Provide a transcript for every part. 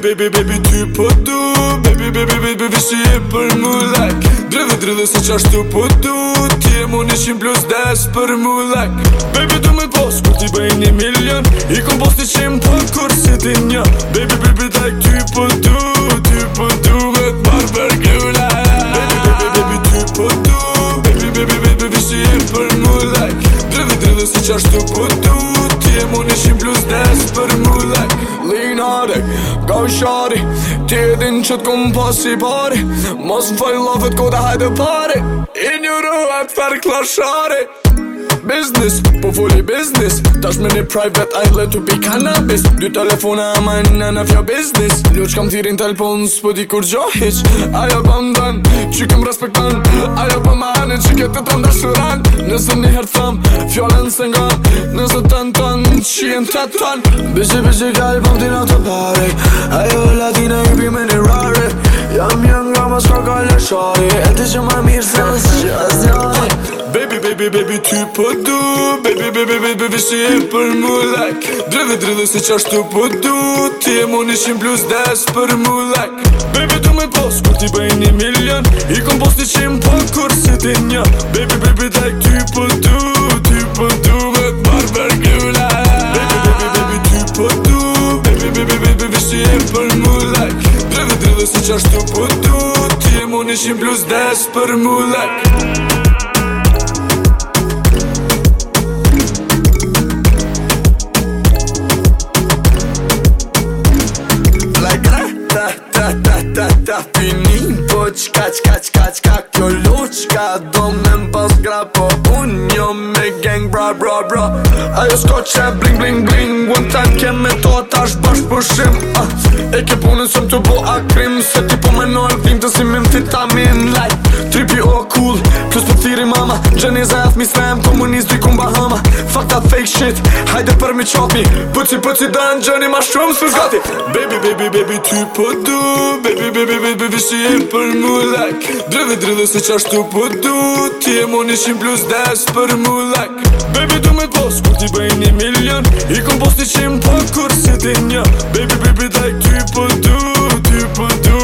baby baby baby ty po baby baby baby baby si e për mu like drëve drëve se qashtu po du ti e mu nishin plus des për mu like baby du me post kur ti bëj një milion i kom posti qim për po kur si ti një baby baby daj like, ty po du ty po du me të marrë për baby baby baby ty po baby baby baby baby si e për mu like drëve drëve se qashtu po du ti e mu nishin plus des për mu like Linare, ga u shari Ti e din që t'kom pas i pari Mos më fëll lafet ko da hajde pare I një ruhet për klashari Business, po fulli business Tash me një private a i le pi cannabis Dy telefona ama e në në fja business Ljo që kam thirin t'el po di kur gjo hiq Ajo pa po më dan, që kem respektan Ajo pa po më hanin që këtë të të ndashuran Nëse një herë thamë, fjallën se nga Nëse të në të në qien të të tonë Bishë bishë kalë pëm po të të pare Ajo latina i bimë në rare Jam jam nga ma shko ka lëshare E të që më mirë baby, baby, ty po du Baby, baby, baby, baby, shi e për mu like Drëve, drëve, si qashtu po du Ti e mu nishin plus des për mu like Baby, tu me post, kur ti bëj një milion I kom post një qim po një Baby, baby, daj, ty po du Ty po du me të marrë për gjula Baby, baby, baby, ty po du Baby, baby, baby, baby, shi e për mu like Drëve, drëve, si qashtu po du Ti e mu nishin plus des për mu like trapinin Po qka qka qka qka kjo luqka Do me mbas gra po unë jo me gang bra bra bra Ajo s'ko qe bling bling bling One time keme to ata është bash përshim ah. E ke punën sëm të bo akrim Se ti po menoj vim të si mim titamin Plus për thiri mama Gjeni za jath mi slam Komunist dikun Bahama Fuck that fake shit Hajde për mi qopi Pëci pëci dan Gjeni ma shumë së zgati Baby baby baby ty po du Baby baby baby baby si e për mu lak Drëve drëve se qashtu po du Ti e mon ishin plus des për mu Baby du me pos Kur ti bëj një milion I kom posti qim për po kur si një Baby baby daj ty po du Ty po du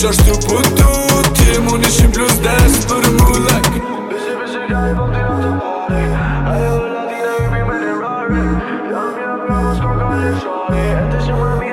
që është të putu Ti e mu plus des për mu lak Bishë bishë ka i bëm t'i në të pari Ajo la t'i e rari Jam jam jam s'ko ka një shari E të shumë